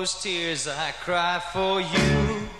those tears I cry for you.